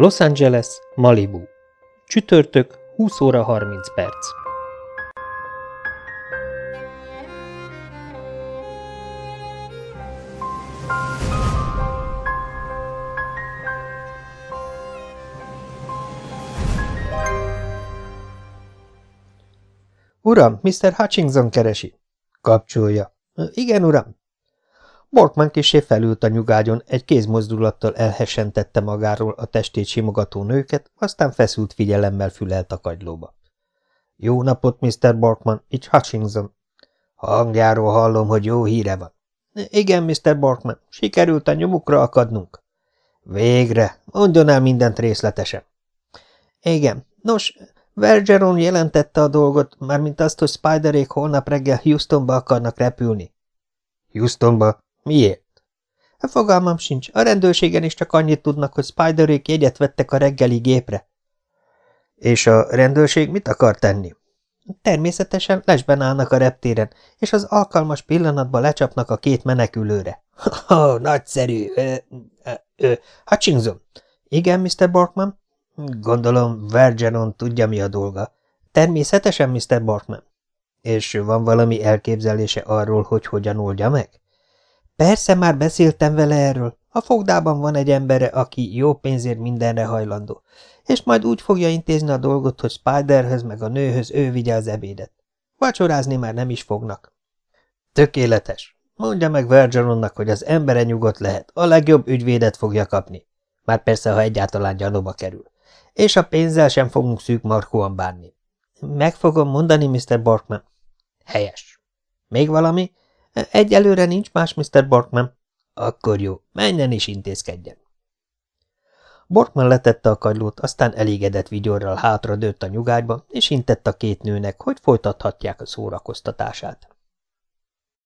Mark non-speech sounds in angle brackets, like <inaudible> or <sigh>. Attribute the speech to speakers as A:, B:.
A: Los Angeles, Malibu. Csütörtök, 20 óra 30 perc.
B: Uram, Mr. Hutchinson keresi. Kapcsolja. Igen, uram. Borkman kisé felült a nyugágyon, egy kézmozdulattal elhessentette magáról a testét simogató nőket, aztán feszült figyelemmel fülelt a kagylóba. Jó napot, Mr. Borkman, itt Hutchinson. Hangjáról hallom, hogy jó híre van. Igen, Mr. Borkman, sikerült a nyomukra akadnunk. Végre, mondjon el mindent részletesen. Igen, nos, Vergeron jelentette a dolgot, mármint azt, hogy Spiderék holnap reggel Houstonba akarnak repülni. Houstonba? Miért? Fogalmam sincs. A rendőrségen is csak annyit tudnak, hogy Spiderék jegyet vettek a reggeli gépre. És a rendőrség mit akar tenni? Természetesen lesben állnak a reptéren, és az alkalmas pillanatban lecsapnak a két menekülőre. <laughs> Oh, nagyszerű. Ö, ö, Hutchinson. Igen, Mr. Borkman? Gondolom, Vergeron tudja, mi a dolga. Természetesen, Mr. Borkman. És van valami elképzelése arról, hogy hogyan oldja meg? Persze, már beszéltem vele erről. A fogdában van egy embere, aki jó pénzért mindenre hajlandó, és majd úgy fogja intézni a dolgot, hogy Spiderhez meg a nőhöz ő vigye az ebédet. Vacsorázni már nem is fognak. Tökéletes. Mondja meg Vergeronnak, hogy az embere nyugodt lehet, a legjobb ügyvédet fogja kapni. Már persze, ha egyáltalán gyanúba kerül. És a pénzzel sem fogunk szűk markóan bánni. Meg fogom mondani, Mr. Borkman. Helyes. Még valami? Egyelőre nincs más, Mr. Borkman. Akkor jó, menjen és intézkedjen. Borkman letette a kagylót, aztán elégedett vigyorral hátra dőtt a nyugágyba, és intett a két nőnek, hogy folytathatják a szórakoztatását.